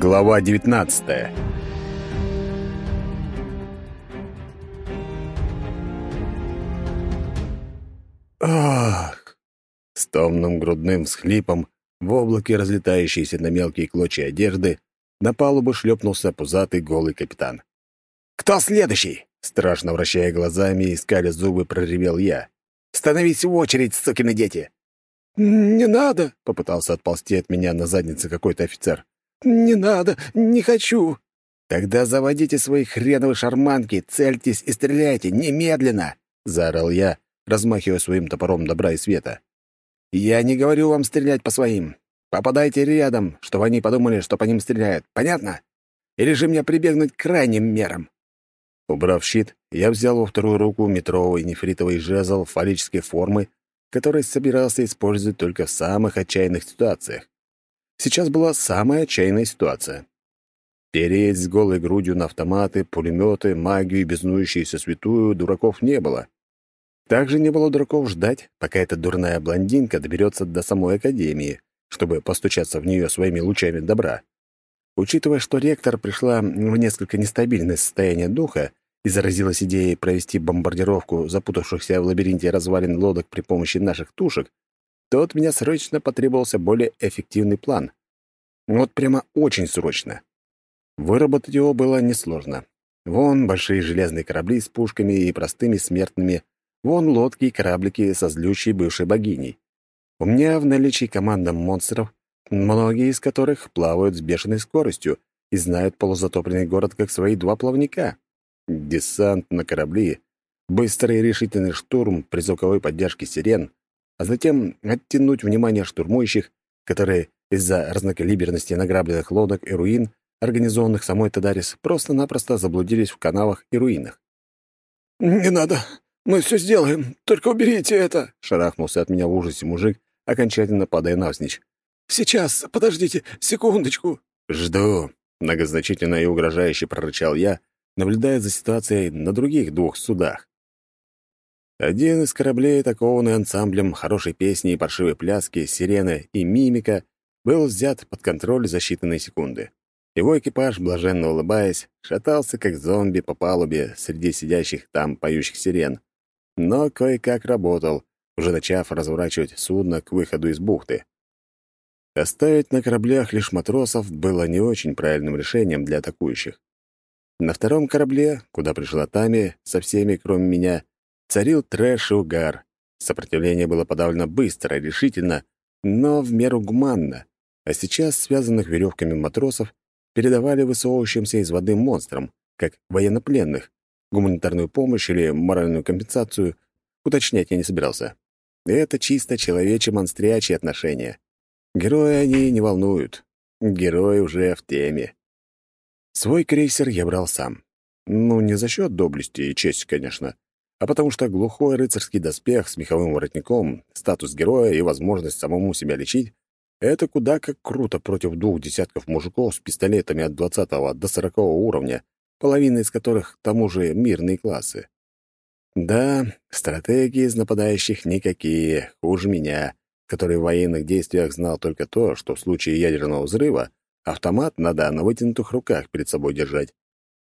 Глава 19 Ах! С томным грудным всхлипом в облаке разлетающейся на мелкие клочья одежды на палубу шлепнулся пузатый голый капитан. «Кто следующий?» Страшно вращая глазами и скаля зубы, проревел я. «Становись в очередь, сукины дети!» «Не надо!» — попытался отползти от меня на заднице какой-то офицер. «Не надо! Не хочу!» «Тогда заводите свои хреновые шарманки, цельтесь и стреляйте немедленно!» — заорал я, размахивая своим топором добра и света. «Я не говорю вам стрелять по своим. Попадайте рядом, чтобы они подумали, что по ним стреляют. Понятно? Или же мне прибегнуть к крайним мерам?» Убрав щит, я взял во вторую руку метровый нефритовый жезл фаллической формы, который собирался использовать только в самых отчаянных ситуациях. Сейчас была самая отчаянная ситуация. Переть с голой грудью на автоматы, пулеметы, магию и безнующуюся святую дураков не было. Также не было дураков ждать, пока эта дурная блондинка доберется до самой академии, чтобы постучаться в нее своими лучами добра. Учитывая, что ректор пришла в несколько нестабильное состояние духа и заразилась идеей провести бомбардировку запутавшихся в лабиринте развалин лодок при помощи наших тушек, то от меня срочно потребовался более эффективный план. Вот прямо очень срочно. Выработать его было несложно. Вон большие железные корабли с пушками и простыми смертными, вон лодки и кораблики со злющей бывшей богиней. У меня в наличии команда монстров, многие из которых плавают с бешеной скоростью и знают полузатопленный город как свои два плавника. Десант на корабли, быстрый и решительный штурм при звуковой поддержке сирен, а затем оттянуть внимание штурмующих, которые из-за разнокалиберности награбленных лодок и руин, организованных самой Тадарис, просто-напросто заблудились в канавах и руинах. «Не надо, мы все сделаем, только уберите это!» — шарахнулся от меня в ужасе мужик, окончательно падая навзничь. «Сейчас, подождите, секундочку». «Жду», — многозначительно и угрожающе прорычал я, наблюдая за ситуацией на других двух судах. Один из кораблей, атакованный ансамблем хорошей песни и паршивой пляски, сирены и мимика, был взят под контроль за считанные секунды. Его экипаж, блаженно улыбаясь, шатался как зомби по палубе среди сидящих там поющих сирен, но кое-как работал, уже начав разворачивать судно к выходу из бухты. Оставить на кораблях лишь матросов было не очень правильным решением для атакующих. На втором корабле, куда пришла Тами, со всеми, кроме меня, царил трэш и угар. Сопротивление было подавлено быстро, решительно, но в меру гуманно, а сейчас связанных веревками матросов передавали высовывающимся из воды монстрам, как военнопленных. Гуманитарную помощь или моральную компенсацию уточнять я не собирался. Это чисто человече-монстрячие отношения. Герои они не волнуют. Герои уже в теме. Свой крейсер я брал сам. Ну, не за счет доблести и чести, конечно, а потому что глухой рыцарский доспех с меховым воротником, статус героя и возможность самому себя лечить — это куда как круто против двух десятков мужиков с пистолетами от 20 до 40 уровня, половина из которых, к тому же, мирные классы. Да, стратегии из нападающих никакие, хуже меня, который в военных действиях знал только то, что в случае ядерного взрыва автомат надо на вытянутых руках перед собой держать.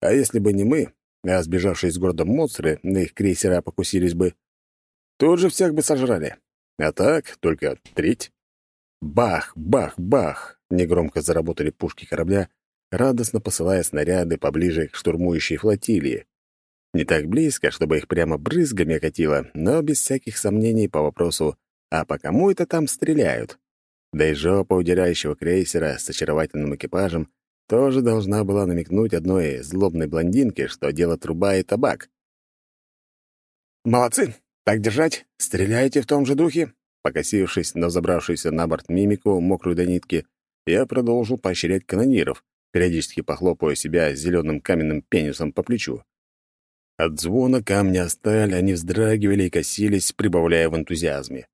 А если бы не мы, а сбежавшие из города монстры на их крейсера покусились бы, тут же всех бы сожрали. А так, только треть. Бах, бах, бах! Негромко заработали пушки корабля, радостно посылая снаряды поближе к штурмующей флотилии. Не так близко, чтобы их прямо брызгами окатило, но без всяких сомнений по вопросу а по кому это там стреляют? Да и жопа удирающего крейсера с очаровательным экипажем тоже должна была намекнуть одной злобной блондинке, что дело труба и табак. «Молодцы! Так держать! Стреляйте в том же духе!» Покосившись на забравшуюся на борт мимику, мокрую до нитки, я продолжил поощрять канониров, периодически похлопывая себя зеленым каменным пенисом по плечу. От звона камня сталь они вздрагивали и косились, прибавляя в энтузиазме.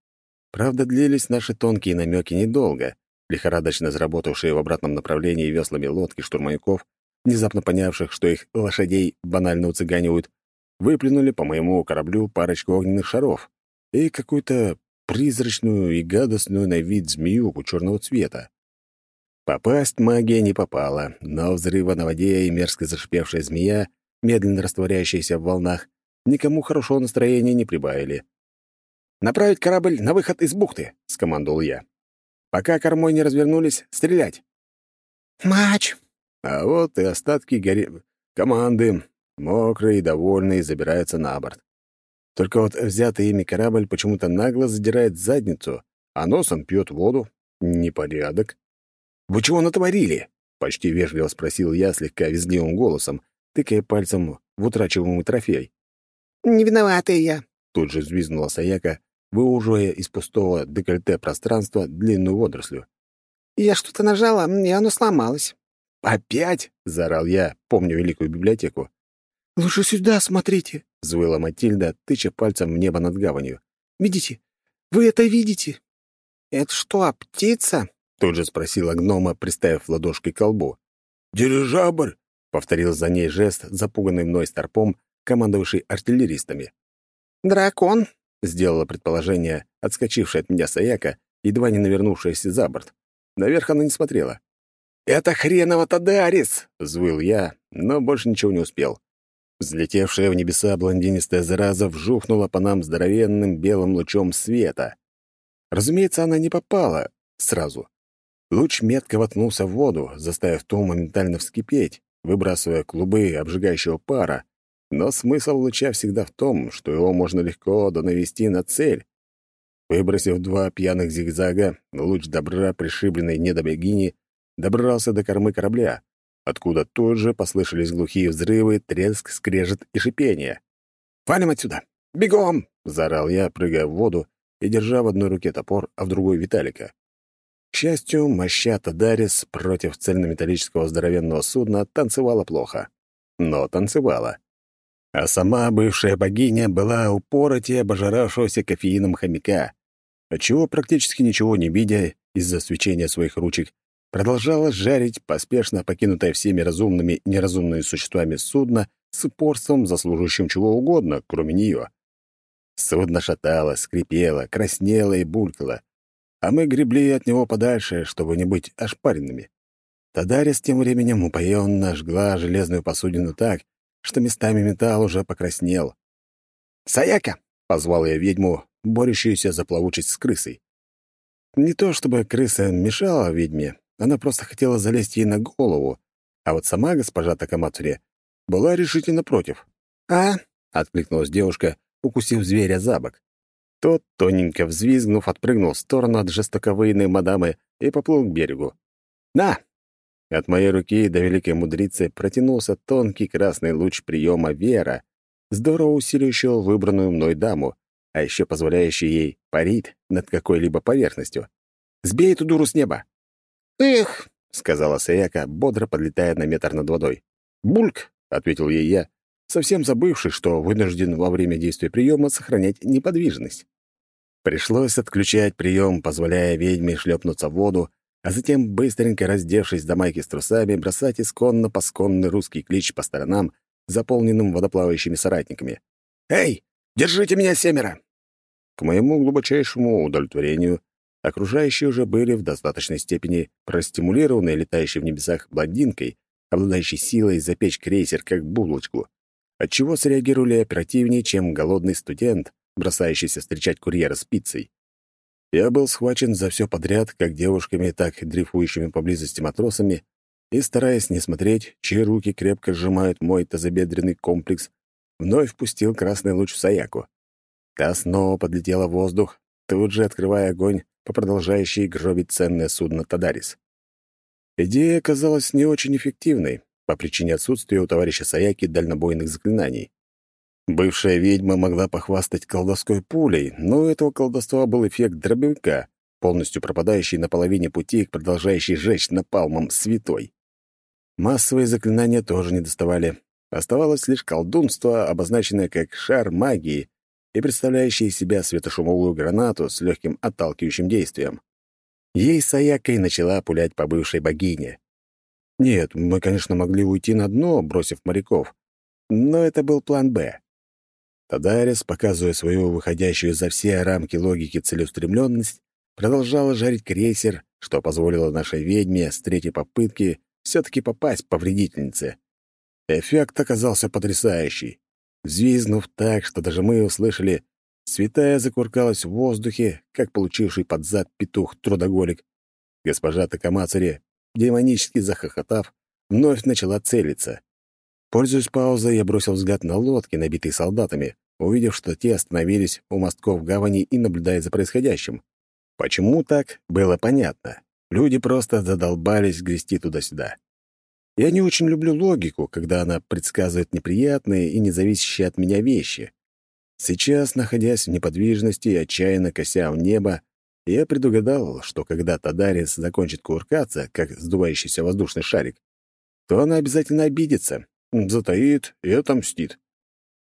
Правда, длились наши тонкие намеки недолго. Лихорадочно заработавшие в обратном направлении веслами лодки штурмовиков, внезапно понявших, что их лошадей банально уцыганивают, выплюнули по моему кораблю парочку огненных шаров и какую-то призрачную и гадостную на вид змеюку черного цвета. Попасть магия не попала, но взрыва на воде и мерзко зашипевшая змея, медленно растворяющаяся в волнах, никому хорошего настроения не прибавили. «Направить корабль на выход из бухты», — скомандовал я. «Пока кормой не развернулись, стрелять». «Мач!» А вот и остатки гори... команды, мокрые и довольные, забираются на борт. Только вот взятый ими корабль почему-то нагло задирает задницу, а носом пьет воду. Непорядок. «Вы чего натворили?» — почти вежливо спросил я слегка визгливым голосом, тыкая пальцем в утрачиваемый трофей. «Не виноватая я», — тут же взвизгнула Саяка, выуживая из пустого декольте пространства длинную водорослю. «Я что-то нажала, и оно сломалось». «Опять?» — заорал я, помню великую библиотеку. «Лучше сюда смотрите», — взвыла Матильда, тыча пальцем в небо над гаванью. «Видите? Вы это видите?» «Это что, птица?» — тут же спросила гнома, приставив ладошкой к колбу. «Дирижабль!» — повторил за ней жест, запуганный мной старпом, командовавший артиллеристами. «Дракон», — сделала предположение, отскочившая от меня Саяка, едва не навернувшаяся за борт. Наверх она не смотрела. «Это хреново Тадарис!» — взвыл я, но больше ничего не успел. Взлетевшая в небеса блондинистая зараза вжухнула по нам здоровенным белым лучом света. Разумеется, она не попала сразу. Луч метко воткнулся в воду, заставив ту моментально вскипеть, выбрасывая клубы обжигающего пара, но смысл луча всегда в том, что его можно легко донавести на цель. Выбросив два пьяных зигзага, луч добра, пришибленный недобогини, добрался до кормы корабля, откуда тут же послышались глухие взрывы, треск, скрежет и шипение. «Валим отсюда! Бегом!» — заорал я, прыгая в воду и держа в одной руке топор, а в другой — Виталика. К счастью, моща Тадарис против цельнометаллического здоровенного судна танцевала плохо. Но танцевала. А сама бывшая богиня была упоротее обожравшегося кофеином хомяка, отчего практически ничего не видя из-за свечения своих ручек, продолжала жарить поспешно покинутое всеми разумными и неразумными существами судно с упорством, заслуживающим чего угодно, кроме нее. Судно шатало, скрипело, краснело и булькало, а мы гребли от него подальше, чтобы не быть ошпаренными. Тадарис тем временем упоенно жгла железную посудину так, что местами металл уже покраснел. «Саяка!» — позвал я ведьму, борющуюся за плавучесть с крысой. Не то чтобы крыса мешала ведьме, она просто хотела залезть ей на голову, а вот сама госпожа Такамацури была решительно против. «А?» — откликнулась девушка, укусив зверя за бок. Тот, тоненько взвизгнув, отпрыгнул в сторону от жестоковыйной мадамы и поплыл к берегу. «На!» От моей руки до великой мудрицы протянулся тонкий красный луч приема Вера, здорово усиливающего выбранную мной даму, а еще позволяющий ей парить над какой-либо поверхностью. «Сбей эту дуру с неба!» «Эх!» — сказала Саяка, бодро подлетая на метр над водой. «Бульк!» — ответил ей я, совсем забывший, что вынужден во время действия приема сохранять неподвижность. Пришлось отключать прием, позволяя ведьме шлепнуться в воду, а затем, быстренько раздевшись до майки с трусами, бросать исконно-посконный русский клич по сторонам, заполненным водоплавающими соратниками. «Эй, держите меня, семеро!» К моему глубочайшему удовлетворению Окружающие уже были в достаточной степени простимулированы летающей в небесах блондинкой, обладающей силой запечь крейсер как булочку, отчего среагировали оперативнее, чем голодный студент, бросающийся встречать курьера с пиццей. Я был схвачен за все подряд, как девушками, так и дрейфующими поблизости матросами, и, стараясь не смотреть, чьи руки крепко сжимают мой тазобедренный комплекс, вновь впустил красный луч в Саяку. Та снова подлетела в воздух, тут же открывая огонь по продолжающей гробить ценное судно «Тадарис». Идея оказалась не очень эффективной по причине отсутствия у товарища Саяки дальнобойных заклинаний. Бывшая ведьма могла похвастать колдовской пулей, но у этого колдовства был эффект дробовика, полностью пропадающий на половине пути к продолжающей жечь напалмом святой. Массовые заклинания тоже не доставали. Оставалось лишь колдунство, обозначенное как шар магии, и представляющая из себя светошумовую гранату с легким отталкивающим действием. Ей Саякой начала пулять по бывшей богине. Нет, мы, конечно, могли уйти на дно, бросив моряков, но это был план «Б». Тадарис, показывая свою выходящую за все рамки логики целеустремленность, продолжала жарить крейсер, что позволило нашей ведьме с третьей попытки все-таки попасть по вредительнице. Эффект оказался потрясающий. Взвизнув так, что даже мы услышали, святая закуркалась в воздухе, как получивший под зад петух-трудоголик. Госпожа Такамацари, демонически захохотав, вновь начала целиться. Пользуясь паузой, я бросил взгляд на лодки, набитые солдатами, увидев, что те остановились у мостков гавани и наблюдая за происходящим. Почему так, было понятно. Люди просто задолбались грести туда-сюда. Я не очень люблю логику, когда она предсказывает неприятные и независящие от меня вещи. Сейчас, находясь в неподвижности и отчаянно кося в небо, я предугадал, что когда Тадарис закончит куркаться, как сдувающийся воздушный шарик, то она обязательно обидится, затаит и отомстит.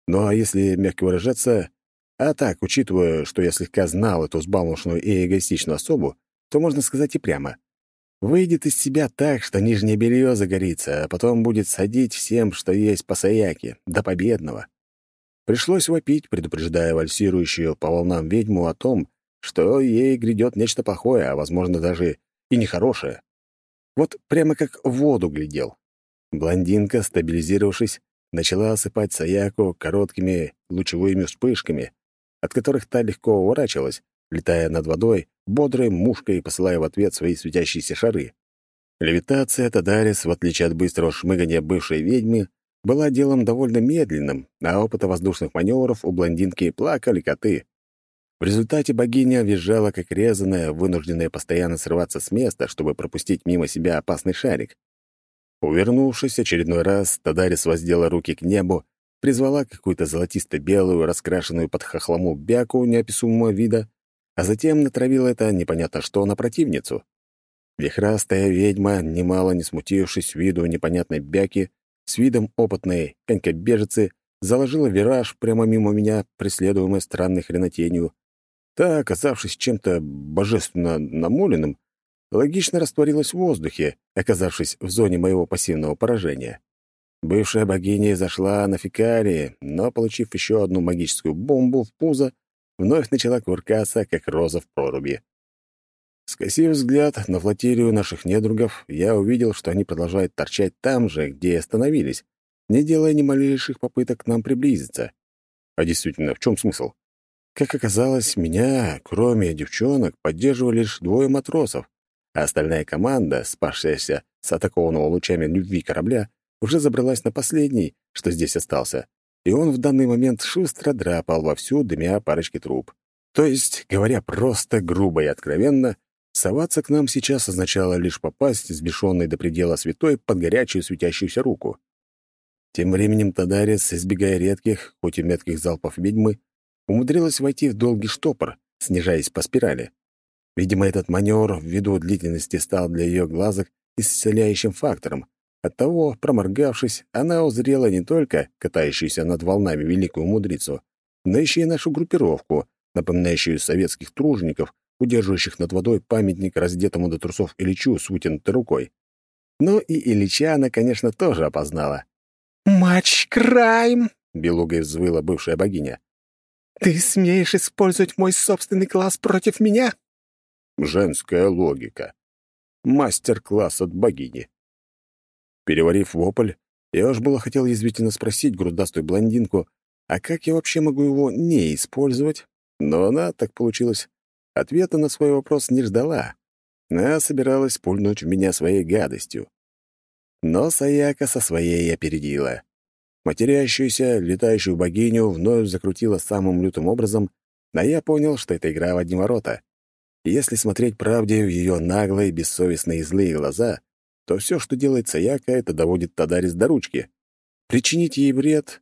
Ну а если мягко выражаться, а так, учитывая, что я слегка знал эту сбалмошную и эгоистичную особу, то можно сказать и прямо. Выйдет из себя так, что нижнее белье загорится, а потом будет садить всем, что есть по саяке, до победного. Пришлось вопить, предупреждая вальсирующую по волнам ведьму о том, что ей грядет нечто плохое, а, возможно, даже и нехорошее. Вот прямо как в воду глядел. Блондинка, стабилизировавшись, начала осыпать Саяку короткими лучевыми вспышками, от которых та легко уворачивалась, летая над водой, бодрой мушкой посылая в ответ свои светящиеся шары. Левитация Тадарис, в отличие от быстрого шмыгания бывшей ведьмы, была делом довольно медленным, а опыта воздушных маневров у блондинки плакали коты. В результате богиня визжала, как резаная, вынужденная постоянно срываться с места, чтобы пропустить мимо себя опасный шарик. Увернувшись очередной раз, Тадарис воздела руки к небу, призвала какую-то золотисто-белую, раскрашенную под хохлому бяку неописуемого вида, а затем натравила это непонятно что на противницу. Вихрастая ведьма, немало не смутившись виду непонятной бяки, с видом опытной конькобежицы, заложила вираж прямо мимо меня, преследуемая странной хренотенью. Та, оказавшись чем-то божественно намоленным, логично растворилась в воздухе, оказавшись в зоне моего пассивного поражения. Бывшая богиня зашла на фекалии, но, получив еще одну магическую бомбу в пузо, вновь начала куркаться, как роза в проруби. Скосив взгляд на флотилию наших недругов, я увидел, что они продолжают торчать там же, где и остановились, не делая ни малейших попыток к нам приблизиться. А действительно, в чем смысл? Как оказалось, меня, кроме девчонок, поддерживали лишь двое матросов, а остальная команда, спасшаяся с атакованного лучами любви корабля, уже забралась на последний, что здесь остался, и он в данный момент шустро драпал вовсю, дымя парочки труб. То есть, говоря просто, грубо и откровенно, соваться к нам сейчас означало лишь попасть, сбешенный до предела святой, под горячую светящуюся руку. Тем временем Тадарис, избегая редких, хоть и метких залпов ведьмы, умудрилась войти в долгий штопор, снижаясь по спирали. Видимо, этот маневр ввиду длительности стал для ее глазок исцеляющим фактором, Оттого, проморгавшись, она узрела не только катающуюся над волнами великую мудрицу, но еще и нашу группировку, напоминающую советских тружеников, удерживающих над водой памятник раздетому до трусов Ильичу с вытянутой рукой. Ну и Ильича она, конечно, тоже опознала. «Матч Крайм!» — белугой взвыла бывшая богиня. «Ты смеешь использовать мой собственный класс против меня?» Женская логика. Мастер-класс от богини. Переварив вопль, я уж было хотел язвительно спросить грудастую блондинку, а как я вообще могу его не использовать? Но она, так получилось, ответа на свой вопрос не ждала, а собиралась пульнуть в меня своей гадостью. Но Саяка со своей опередила. Матерящуюся, летающую богиню вновь закрутила самым лютым образом, а я понял, что это игра в одни ворота. Если смотреть правде в ее наглые, бессовестные и злые глаза — то все, что делает Саяка, это доводит Тадарис до ручки. Причинить ей вред...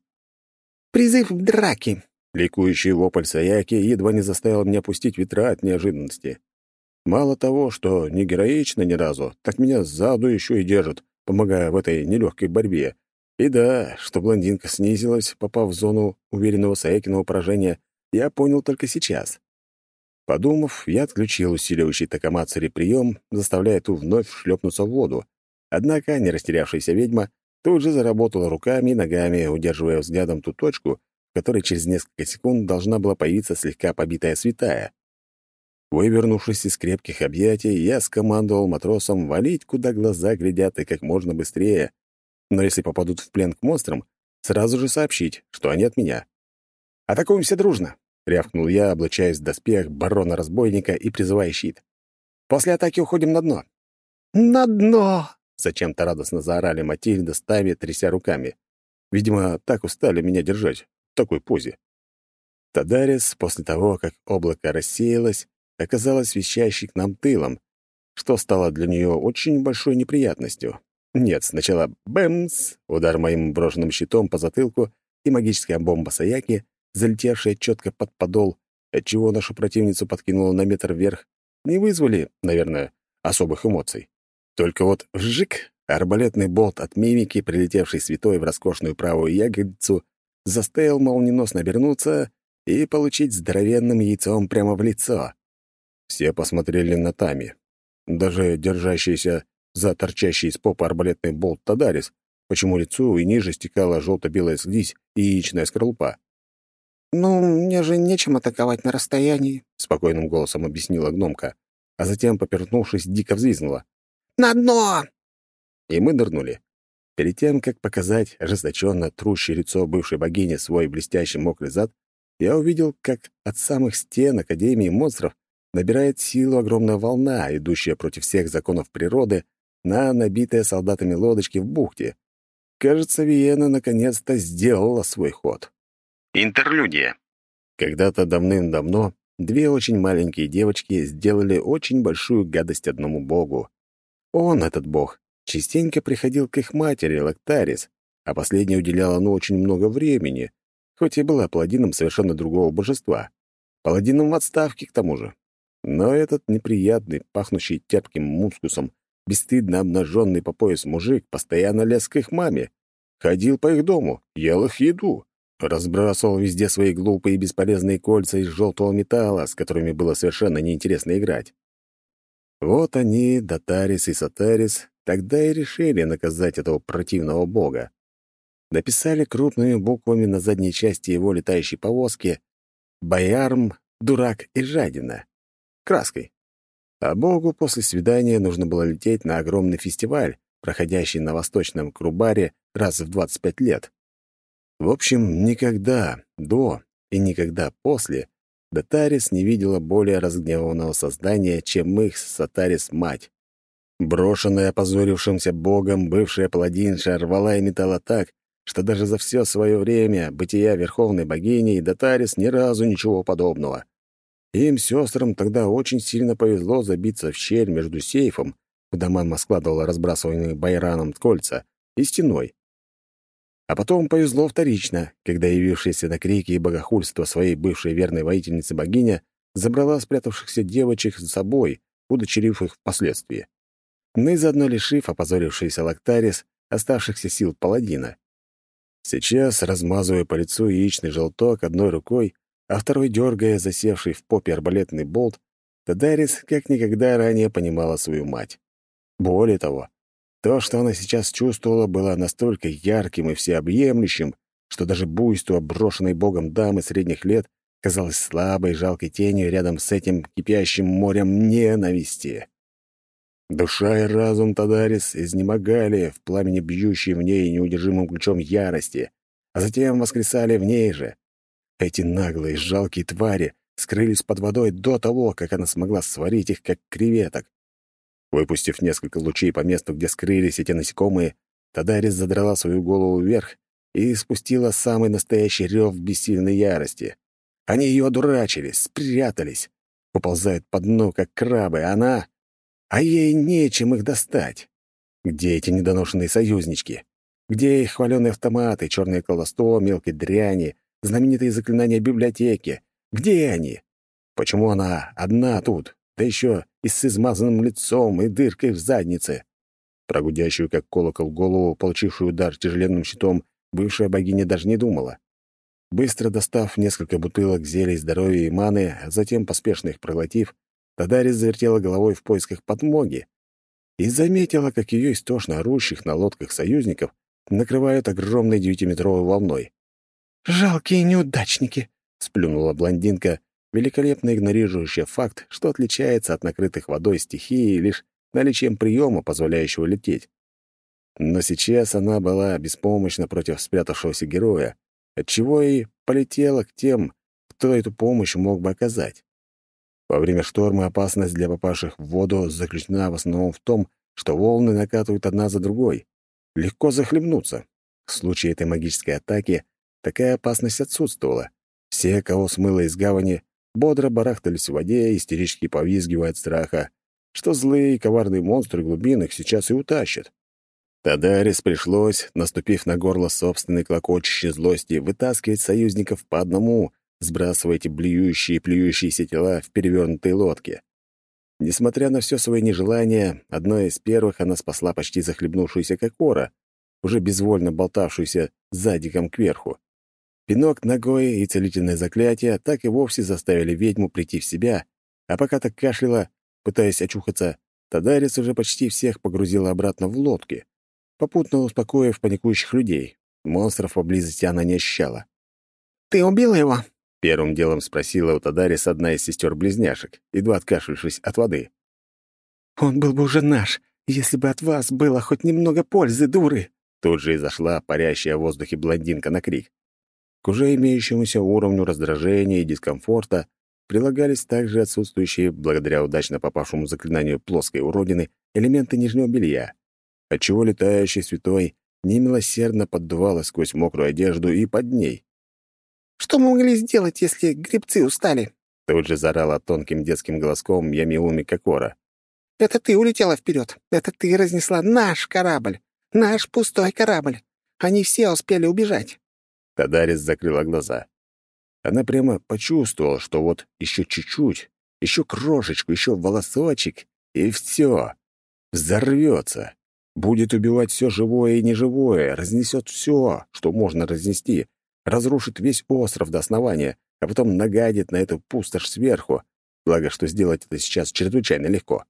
«Призыв к драке!» Ликующий вопль Саяки едва не заставил меня пустить ветра от неожиданности. Мало того, что не героично ни разу, так меня сзаду еще и держат, помогая в этой нелегкой борьбе. И да, что блондинка снизилась, попав в зону уверенного Саякиного поражения, я понял только сейчас. Подумав, я отключил усиливающий Такамацари прием, заставляя ту вновь шлепнуться в воду. Однако не растерявшаяся ведьма тут же заработала руками и ногами, удерживая взглядом ту точку, в которой через несколько секунд должна была появиться слегка побитая святая. Вывернувшись из крепких объятий, я скомандовал матросам валить, куда глаза глядят, и как можно быстрее. Но если попадут в плен к монстрам, сразу же сообщить, что они от меня. «Атакуемся дружно!» — рявкнул я, облачаясь в доспех барона-разбойника и призывая щит. «После атаки уходим на дно». «На дно!» — зачем-то радостно заорали Матильда с Тави, тряся руками. Видимо, так устали меня держать, в такой позе. Тадарис, после того, как облако рассеялось, оказалась вещащей к нам тылом, что стало для нее очень большой неприятностью. Нет, сначала бэмс, удар моим брошенным щитом по затылку и магическая бомба Саяки, залетевшая четко под подол, отчего нашу противницу подкинула на метр вверх, не вызвали, наверное, особых эмоций. Только вот вжик, арбалетный болт от мимики, прилетевший святой в роскошную правую ягодицу, заставил молниеносно обернуться и получить здоровенным яйцом прямо в лицо. Все посмотрели на Тами. Даже держащийся за торчащий из попы арбалетный болт Тадарис, почему лицу и ниже стекала желто-белая слизь и яичная скорлупа. «Ну, мне же нечем атаковать на расстоянии», — спокойным голосом объяснила гномка, а затем, попернувшись, дико взвизгнула. «На дно!» И мы нырнули. Перед тем, как показать ожесточенно трущее лицо бывшей богини свой блестящий мокрый зад, я увидел, как от самых стен Академии монстров набирает силу огромная волна, идущая против всех законов природы, на набитые солдатами лодочки в бухте. Кажется, Виена наконец-то сделала свой ход. Интерлюдия. Когда-то давным-давно две очень маленькие девочки сделали очень большую гадость одному богу. Он, этот бог, частенько приходил к их матери, Лактарис, а последняя уделяла ну очень много времени, хоть и была паладином совершенно другого божества. Паладином в отставке, к тому же. Но этот неприятный, пахнущий терпким мускусом, бесстыдно обнаженный по пояс мужик постоянно лез к их маме, ходил по их дому, ел их еду, разбрасывал везде свои глупые и бесполезные кольца из желтого металла, с которыми было совершенно неинтересно играть. Вот они, Датарис и Сатарис, тогда и решили наказать этого противного бога. Написали крупными буквами на задней части его летающей повозки «Боярм, дурак и жадина» краской. А богу после свидания нужно было лететь на огромный фестиваль, проходящий на Восточном Крубаре раз в 25 лет. В общем, никогда до и никогда после Датарис не видела более разгневанного создания, чем их Сатарис мать. Брошенная опозорившимся богом, бывшая паладинша рвала и металла так, что даже за все свое время бытия верховной богини и ни разу ничего подобного. Им, сестрам, тогда очень сильно повезло забиться в щель между сейфом, куда мама складывала разбрасываемые байраном кольца, и стеной. А потом повезло вторично, когда явившаяся на крики и богохульство своей бывшей верной воительницы богиня забрала спрятавшихся девочек с собой, удочерив их впоследствии. Ну и заодно лишив опозорившийся Лактарис оставшихся сил паладина. Сейчас, размазывая по лицу яичный желток одной рукой, а второй, дергая засевший в попе арбалетный болт, Тадарис как никогда ранее понимала свою мать. Более того, то, что она сейчас чувствовала, было настолько ярким и всеобъемлющим, что даже буйство брошенной богом дамы средних лет казалось слабой, жалкой тенью рядом с этим кипящим морем ненависти. Душа и разум Тадарис изнемогали в пламени бьющей в ней неудержимым ключом ярости, а затем воскресали в ней же. Эти наглые, жалкие твари скрылись под водой до того, как она смогла сварить их, как креветок. Выпустив несколько лучей по месту, где скрылись эти насекомые, Тадарис задрала свою голову вверх и спустила самый настоящий рев бессильной ярости. Они ее одурачили, спрятались, уползают по дну, как крабы, а она... А ей нечем их достать. Где эти недоношенные союзнички? Где их хваленые автоматы, черное колдовство, мелкие дряни, знаменитые заклинания библиотеки? Где они? Почему она одна тут? Да еще и с измазанным лицом и дыркой в заднице. Про гудящую, как колокол, голову, получившую удар тяжеленным щитом, бывшая богиня даже не думала. Быстро достав несколько бутылок зелий здоровья и маны, а затем поспешно их проглотив, Тадарис завертела головой в поисках подмоги и заметила, как ее истошно орущих на лодках союзников накрывают огромной девятиметровой волной. «Жалкие неудачники!» — сплюнула блондинка, великолепно игнорирующая факт, что отличается от накрытых водой стихии лишь наличием приема, позволяющего лететь. Но сейчас она была беспомощна против спрятавшегося героя, отчего и полетела к тем, кто эту помощь мог бы оказать. Во время шторма опасность для попавших в воду заключена в основном в том, что волны накатывают одна за другой. Легко захлебнуться. В случае этой магической атаки такая опасность отсутствовала. Все, кого смыло из гавани, бодро барахтались в воде, истерически повизгивая от страха, что злые и коварные монстры глубин их сейчас и утащат. Тадарис пришлось, наступив на горло собственной клокочущей злости, вытаскивать союзников по одному, сбрасывая эти блюющие и плюющиеся тела в перевернутой лодке. Несмотря на все свои нежелания, одной из первых она спасла почти захлебнувшуюся кокора, уже безвольно болтавшуюся задиком кверху. Пинок ногой и целительное заклятие так и вовсе заставили ведьму прийти в себя, а пока так кашляла, пытаясь очухаться, Тадарис уже почти всех погрузила обратно в лодки попутно успокоив паникующих людей. Монстров поблизости она не ощущала. «Ты убила его?» — первым делом спросила у Тадарис одна из сестер-близняшек, едва откашлившись от воды. «Он был бы уже наш, если бы от вас было хоть немного пользы, дуры!» Тут же и зашла парящая в воздухе блондинка на крик. К уже имеющемуся уровню раздражения и дискомфорта прилагались также отсутствующие, благодаря удачно попавшему заклинанию плоской уродины, элементы нижнего белья отчего летающий святой немилосердно поддувало сквозь мокрую одежду и под ней. «Что мы могли сделать, если грибцы устали?» Тут же заорала тонким детским голоском Ямиуми Кокора. «Это ты улетела вперед. Это ты разнесла наш корабль. Наш пустой корабль. Они все успели убежать». Тадарис закрыла глаза. Она прямо почувствовала, что вот еще чуть-чуть, еще крошечку, еще волосочек, и все. Взорвется. Будет убивать все живое и неживое, разнесет все, что можно разнести, разрушит весь остров до основания, а потом нагадит на эту пустошь сверху, благо что сделать это сейчас чрезвычайно легко.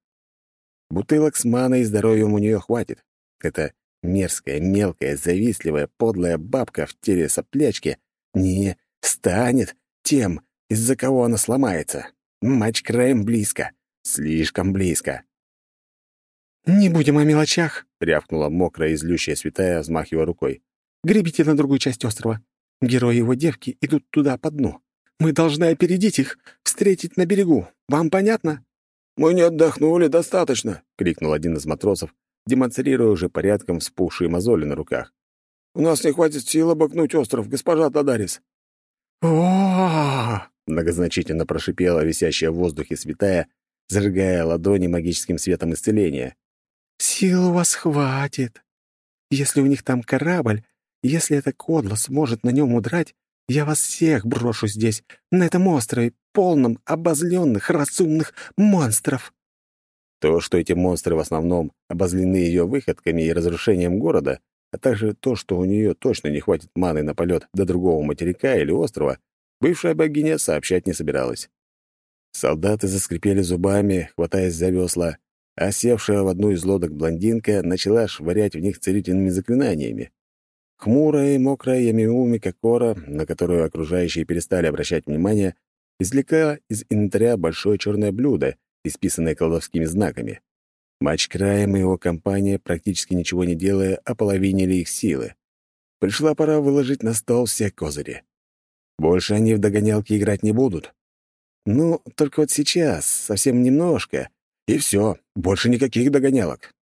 Бутылок с маной и здоровьем у нее хватит. Это мерзкая, мелкая, завистливая, подлая бабка в теле соплячки не станет тем, из-за кого она сломается. Матч краем близко, слишком близко. «Не будем о мелочах», — рявкнула мокрая и злющая святая, взмахивая рукой. «Гребите на другую часть острова. Герои его девки идут туда по дну. Мы должны опередить их, встретить на берегу. Вам понятно?» «Мы не отдохнули достаточно», — крикнул один из матросов, демонстрируя уже порядком вспухшие мозоли на руках. «У нас не хватит сил обогнуть остров, госпожа Тадарис». о многозначительно прошипела висящая в воздухе святая, зажигая ладони магическим светом исцеления. Сил у вас хватит. Если у них там корабль, если эта кодла сможет на нем удрать, я вас всех брошу здесь, на этом острове, полном обозленных, разумных монстров». То, что эти монстры в основном обозлены ее выходками и разрушением города, а также то, что у нее точно не хватит маны на полет до другого материка или острова, бывшая богиня сообщать не собиралась. Солдаты заскрипели зубами, хватаясь за весла, а севшая в одну из лодок блондинка начала швырять в них целительными заклинаниями. Хмурая и мокрая Ямиуми Кокора, на которую окружающие перестали обращать внимание, извлекла из инвентаря большое черное блюдо, исписанное колдовскими знаками. Матч краем и его компания, практически ничего не делая, ополовинили их силы. Пришла пора выложить на стол все козыри. Больше они в догонялки играть не будут. Ну, только вот сейчас, совсем немножко — и все, больше никаких догонялок.